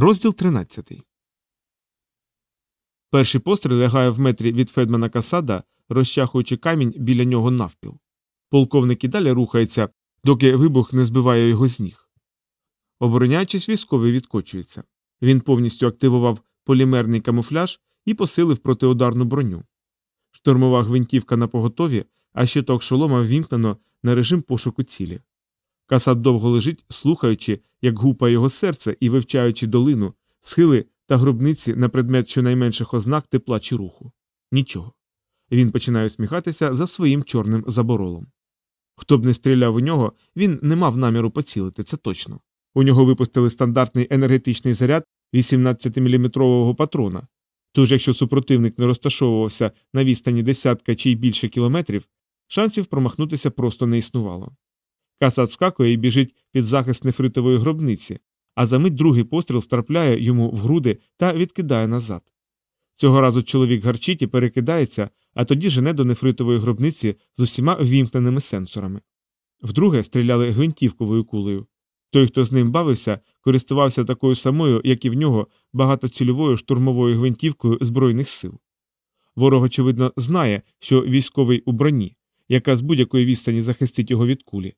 Розділ 13. Перший постріл лягає в метрі від Федмана Касада, розчахуючи камінь біля нього навпіл. Полковник і далі рухається, доки вибух не збиває його з ніг. Обороняючись, військовий відкочується. Він повністю активував полімерний камуфляж і посилив протиударну броню. Штурмова гвинтівка на поготові, а щиток шолома ввімкнено на режим пошуку цілі. Касад довго лежить, слухаючи, як гупає його серце і вивчаючи долину, схили та гробниці на предмет щонайменших ознак тепла чи руху. Нічого. Він починає усміхатися за своїм чорним заборолом. Хто б не стріляв у нього, він не мав наміру поцілити, це точно. У нього випустили стандартний енергетичний заряд 18-мм патрона. Тож, якщо супротивник не розташовувався на відстані десятка чи й більше кілометрів, шансів промахнутися просто не існувало. Касад скакує і біжить під захист нефритової гробниці, а за мить другий постріл втрапляє йому в груди та відкидає назад. Цього разу чоловік гарчить і перекидається, а тоді жене до нефритової гробниці з усіма ввімкненими сенсорами. Вдруге стріляли гвинтівковою кулею. Той, хто з ним бавився, користувався такою самою, як і в нього, багатоцільовою штурмовою гвинтівкою Збройних сил. Ворог, очевидно, знає, що військовий у броні, яка з будь-якої відстані захистить його від кулі.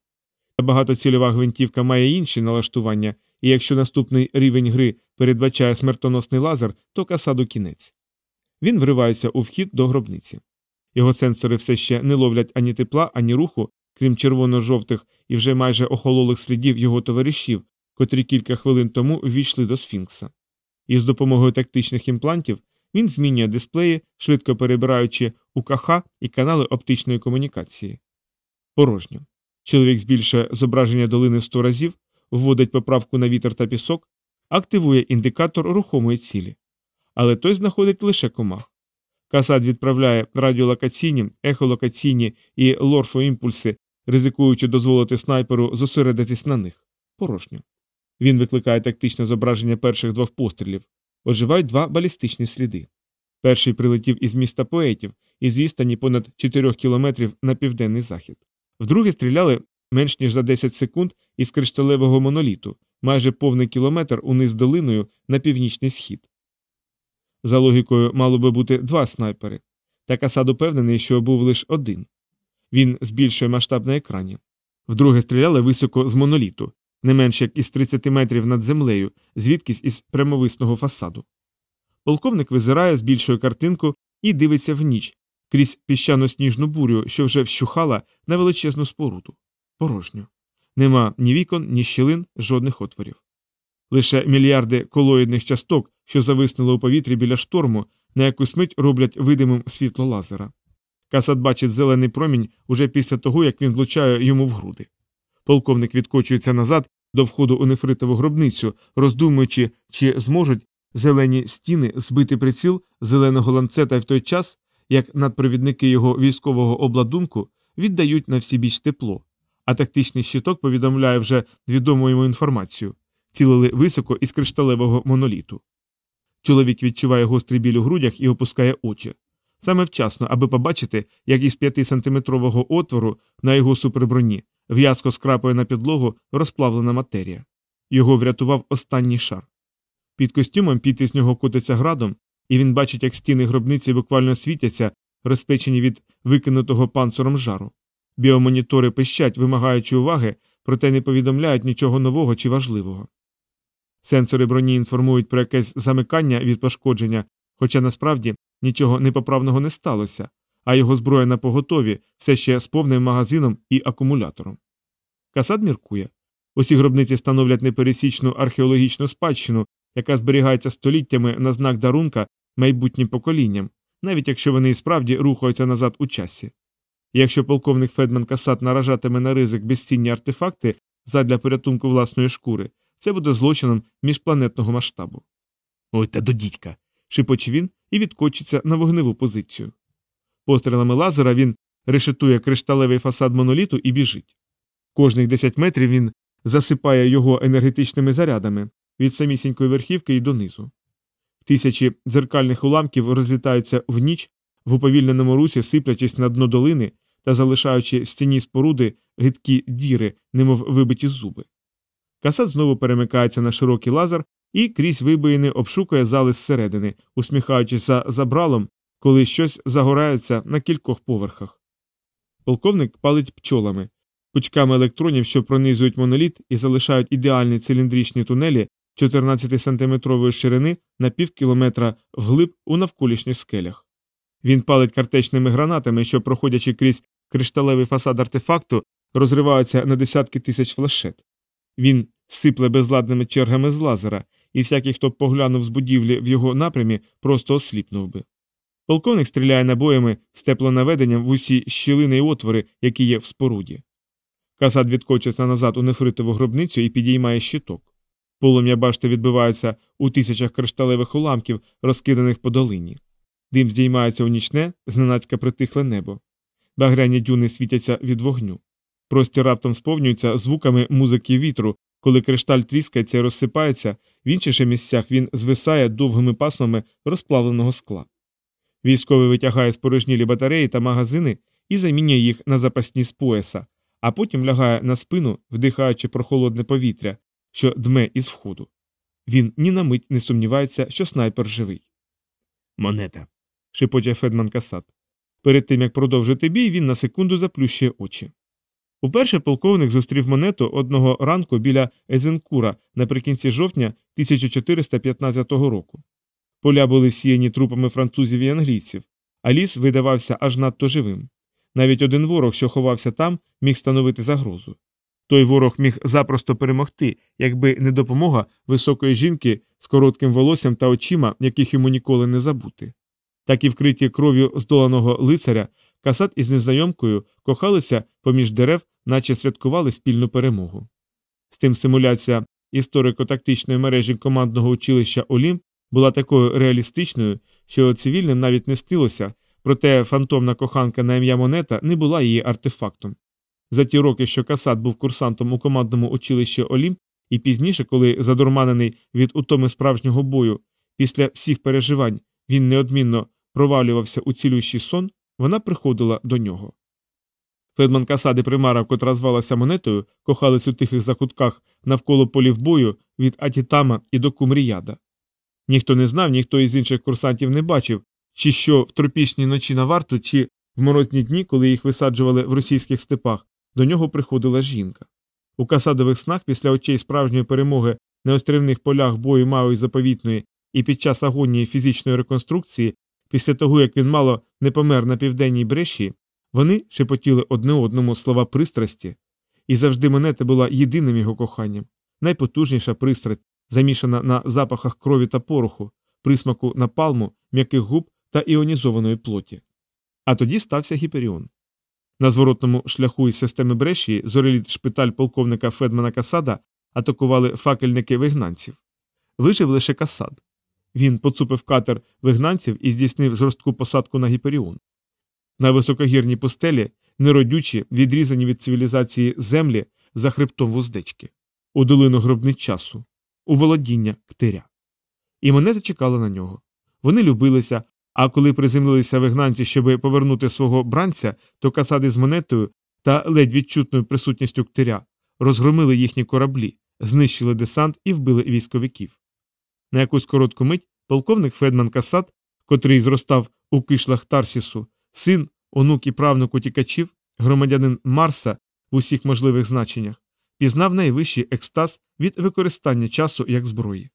Багатоцільова гвинтівка має інші налаштування, і якщо наступний рівень гри передбачає смертоносний лазер, то касаду кінець. Він вривається у вхід до гробниці. Його сенсори все ще не ловлять ані тепла, ані руху, крім червоно-жовтих і вже майже охололих слідів його товаришів, котрі кілька хвилин тому ввійшли до сфінкса. І з допомогою тактичних імплантів він змінює дисплеї, швидко перебираючи УКХ і канали оптичної комунікації. Порожньо. Чоловік збільшує зображення долини сто разів, вводить поправку на вітер та пісок, активує індикатор рухомої цілі. Але той знаходить лише комах. Касад відправляє радіолокаційні, ехолокаційні і лорфоімпульси, ризикуючи дозволити снайперу зосередитись на них. Порожньо. Він викликає тактичне зображення перших двох пострілів. Оживають два балістичні сліди. Перший прилетів із міста поетів із відстані понад 4 кілометрів на південний захід. Вдруге стріляли менш ніж за 10 секунд із кришталевого моноліту, майже повний кілометр униз долиною на північний схід. За логікою, мало би бути два снайпери, та Касад упевнений, що був лише один. Він збільшує масштаб на екрані. Вдруге стріляли високо з моноліту, не менш як із 30 метрів над землею, звідкись із прямовисного фасаду. Полковник визирає, збільшує картинку і дивиться в ніч крізь піщано сніжну бурю, що вже вщухала на величезну споруду. Порожньо. Нема ні вікон, ні щілин, жодних отворів. Лише мільярди колоїдних часток, що зависнули у повітрі біля шторму, на якусь мить роблять видимим світло лазера. Касат бачить зелений промінь уже після того, як він влучає йому в груди. Полковник відкочується назад до входу у нефритову гробницю, роздумуючи, чи зможуть зелені стіни збити приціл зеленого ланцета в той час, як надпровідники його військового обладунку віддають на всі біч тепло, а тактичний щиток повідомляє вже відому йому інформацію цілили високо із кришталевого моноліту. Чоловік відчуває гострий біль у грудях і опускає очі. Саме вчасно, аби побачити, як із п'ятисантиметрового отвору на його суперброні в'язко скрапує на підлогу розплавлена матерія. Його врятував останній шар. Під костюмом піти з нього котиться градом, і він бачить, як стіни гробниці буквально світяться, розпечені від викинутого панциром жару. Біомонітори пищать, вимагаючи уваги, проте не повідомляють нічого нового чи важливого. Сенсори броні інформують про якесь замикання від пошкодження, хоча насправді нічого непоправного не сталося, а його зброя на поготові все ще з повним магазином і акумулятором. Касад міркує усі гробниці становлять непересічну археологічну спадщину, яка зберігається століттями на знак дарунка майбутнім поколінням, навіть якщо вони і справді рухаються назад у часі. Якщо полковник Федман Касат наражатиме на ризик безцінні артефакти задля порятунку власної шкури, це буде злочином міжпланетного масштабу. Ой та до дідька. шипоче він і відкочиться на вогневу позицію. Пострілами лазера він решетує кришталевий фасад моноліту і біжить. Кожних 10 метрів він засипає його енергетичними зарядами від самісінької верхівки і донизу. Тисячі дзеркальних уламків розлітаються в ніч в уповільненому русі, сиплячись на дно долини та залишаючи стіні споруди гидкі діри, немов вибиті зуби. Касат знову перемикається на широкий лазер і крізь вибоїни обшукує зали зсередини, усміхаючися забралом, коли щось загорається на кількох поверхах. Полковник палить пчолами, пучками електронів, що пронизують моноліт і залишають ідеальні циліндричні тунелі 14-сантиметрової ширини на пів кілометра вглиб у навколишніх скелях. Він палить картечними гранатами, що, проходячи крізь кришталевий фасад артефакту, розриваються на десятки тисяч флешет. Він сипле безладними чергами з лазера, і всякий, хто поглянув з будівлі в його напрямі, просто осліпнув би. Полковник стріляє набоями з теплонаведенням в усі щілини й отвори, які є в споруді. Касад відкочиться назад у нефритову гробницю і підіймає щиток. Полум'я башти відбивається у тисячах кришталевих уламків, розкиданих по долині. Дим здіймається у нічне, зненацька притихле небо. Багряні дюни світяться від вогню. Простір раптом сповнюється звуками музики вітру, коли кришталь тріскається і розсипається, в інших місцях він звисає довгими пасмами розплавленого скла. Військовий витягає спорожнілі батареї та магазини і замінює їх на запасні з пояса, а потім лягає на спину, вдихаючи прохолодне повітря, що дме із входу. Він ні на мить не сумнівається, що снайпер живий. Монета. шепоче Федман Касат. Перед тим як продовжити бій, він на секунду заплющує очі. Уперше полковник зустрів монету одного ранку біля Езенкура наприкінці жовтня 1415 року. Поля були сіяні трупами французів і англійців, а ліс видавався аж надто живим. Навіть один ворог, що ховався там, міг становити загрозу. Той ворог міг запросто перемогти, якби не допомога високої жінки з коротким волоссям та очима, яких йому ніколи не забути. Так і вкриті кров'ю здоланого лицаря, касат із незнайомкою кохалися поміж дерев, наче святкували спільну перемогу. З тим симуляція історико-тактичної мережі командного училища Олімп була такою реалістичною, що цивільним навіть не снилося, проте фантомна коханка на ім'я Монета не була її артефактом. За ті роки, що Касат був курсантом у командному училищі Олімп, і пізніше, коли задурманений від утоми справжнього бою, після всіх переживань він неодмінно провалювався у цілющий сон, вона приходила до нього. Федман Касади примара, котра звалася монетою, кохались у тихих закутках навколо полів бою від Атітама і до Кумріяда. Ніхто не знав, ніхто із інших курсантів не бачив, чи що в тропічній ночі на варту, чи в морозні дні, коли їх висаджували в російських степах, до нього приходила жінка. У касадових снах після очей справжньої перемоги на острівних полях бою малої заповітної і під час агонії фізичної реконструкції, після того як він мало не помер на південній бреші, вони шепотіли одне одному слова пристрасті, і завжди монета була єдиним його коханням, найпотужніша пристрасть, замішана на запахах крові та пороху, присмаку напалму, м'яких губ та іонізованої плоті. А тоді стався гіперіон. На зворотному шляху із системи Брешії зореліт шпиталь полковника Федмана Касада атакували факельники вигнанців. Вижив лише Касад. Він поцупив катер вигнанців і здійснив жорстку посадку на гіперіон. На високогірній пустелі неродючі, відрізані від цивілізації землі за хребтом вуздечки, у долину гробниць часу, у володіння ктиря. І монети чекали на нього. Вони любилися, а коли приземлилися вигнанці, щоб повернути свого бранця, то касади з монетою та ледь відчутною присутністю ктиря розгромили їхні кораблі, знищили десант і вбили військовиків. На якусь коротку мить полковник Федман Касат, котрий зростав у кишлах Тарсісу, син, онук і правнук утікачів, громадянин Марса в усіх можливих значеннях, пізнав найвищий екстаз від використання часу як зброї.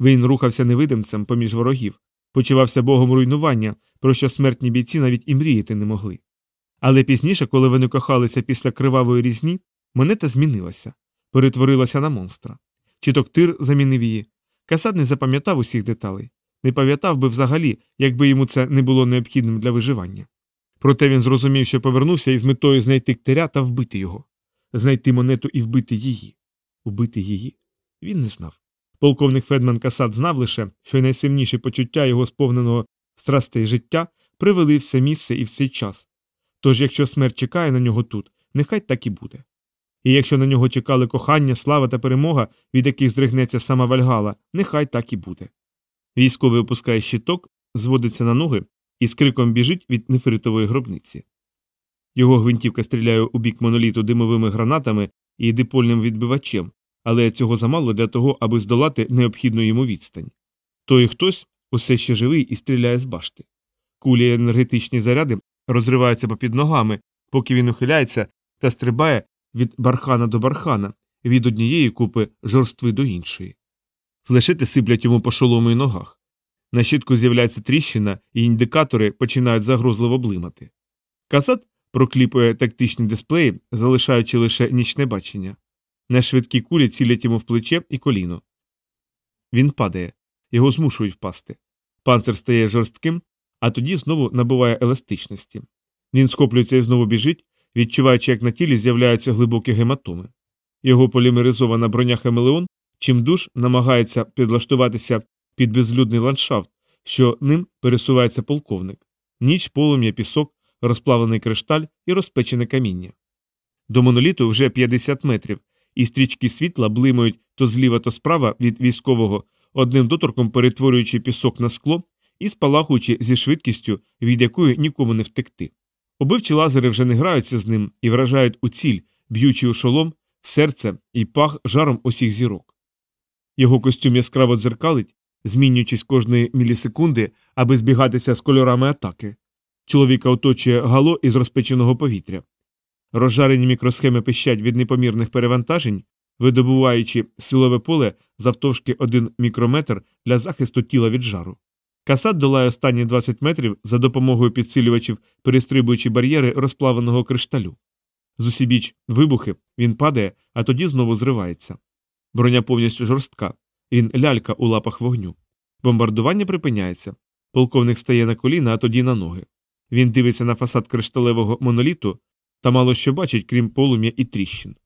Він рухався невидимцем поміж ворогів, почувався богом руйнування, про що смертні бійці навіть і мріяти не могли. Але пізніше, коли вони кохалися після кривавої різні, монета змінилася, перетворилася на монстра. Чи токтир замінив її. Касад не запам'ятав усіх деталей, не пам'ятав би взагалі, якби йому це не було необхідним для виживання. Проте він зрозумів, що повернувся із метою знайти ктиря та вбити його, знайти монету і вбити її. Вбити її? Він не знав. Полковник Федман Касад знав лише, що найсильніші почуття його сповненого страстей життя привели в це місце і в цей час. Тож, якщо смерть чекає на нього тут, нехай так і буде. І якщо на нього чекали кохання, слава та перемога, від яких здригнеться сама Вальгала, нехай так і буде. Військовий опускає щиток, зводиться на ноги і з криком біжить від нефритової гробниці. Його гвинтівка стріляє у бік моноліту димовими гранатами і дипольним відбивачем, але цього замало для того, аби здолати необхідну йому відстань. Той хтось усе ще живий і стріляє з башти. Кулі енергетичні заряди розриваються попід ногами, поки він ухиляється та стрибає від бархана до бархана, від однієї купи жорстви до іншої. Флешети сиплять йому по шолому й ногах. На щитку з'являється тріщина, і індикатори починають загрозливо блимати. Касат прокліпує тактичні дисплеї, залишаючи лише нічне бачення. Нешвидкі кулі цілять йому в плече і коліно. Він падає, його змушують впасти. Панцир стає жорстким, а тоді знову набуває еластичності. Він схоплюється і знову біжить, відчуваючи, як на тілі з'являються глибокі гематоми. Його полімеризована броня Хамелеон чимдуж намагається підлаштуватися під безлюдний ландшафт, що ним пересувається полковник. Ніч, полум'я, пісок, розплавлений кришталь і розпечене каміння. До моноліту вже 50 метрів, і стрічки світла блимають то зліва, то справа від військового, одним доторком перетворюючи пісок на скло і спалахуючи зі швидкістю, від якої нікому не втекти. Убивчі лазери вже не граються з ним і вражають у ціль, б'ючи у шолом, серце і пах жаром усіх зірок. Його костюм яскраво дзеркалить, змінюючись кожної мілісекунди, аби збігатися з кольорами атаки. Чоловіка оточує гало із розпеченого повітря. Розжарені мікросхеми пищать від непомірних перевантажень, видобуваючи силове поле завтовшки один мікрометр для захисту тіла від жару. Касат долає останні 20 метрів за допомогою підсилювачів, перестрибуючи бар'єри розплавленого кришталю. Зусібіч вибухи, він падає, а тоді знову зривається. Броня повністю жорстка, він лялька у лапах вогню. Бомбардування припиняється. Полковник стає на коліна, а тоді на ноги. Він дивиться на фасад кришталевого моноліту та мало що бачить, крім полум'я і тріщин.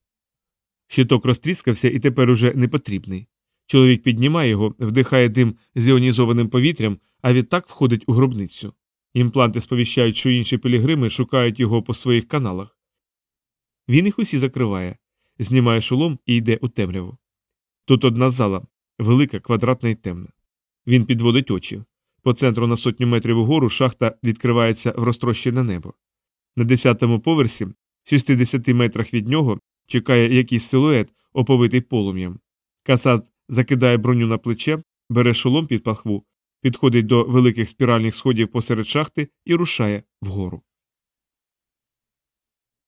Щиток розтріскався і тепер уже не потрібний. Чоловік піднімає його, вдихає дим з іонізованим повітрям, а відтак входить у гробницю. Імпланти сповіщають, що інші пілігрими шукають його по своїх каналах. Він їх усі закриває, знімає шолом і йде у темряву. Тут одна зала, велика, квадратна і темна. Він підводить очі. По центру на сотню метрів угору шахта відкривається в розтрощене небо. На десятому поверсі, 60 метрах від нього, чекає якийсь силует, оповитий полум'ям. Касат закидає броню на плече, бере шолом під пахву, підходить до великих спіральних сходів посеред шахти і рушає вгору.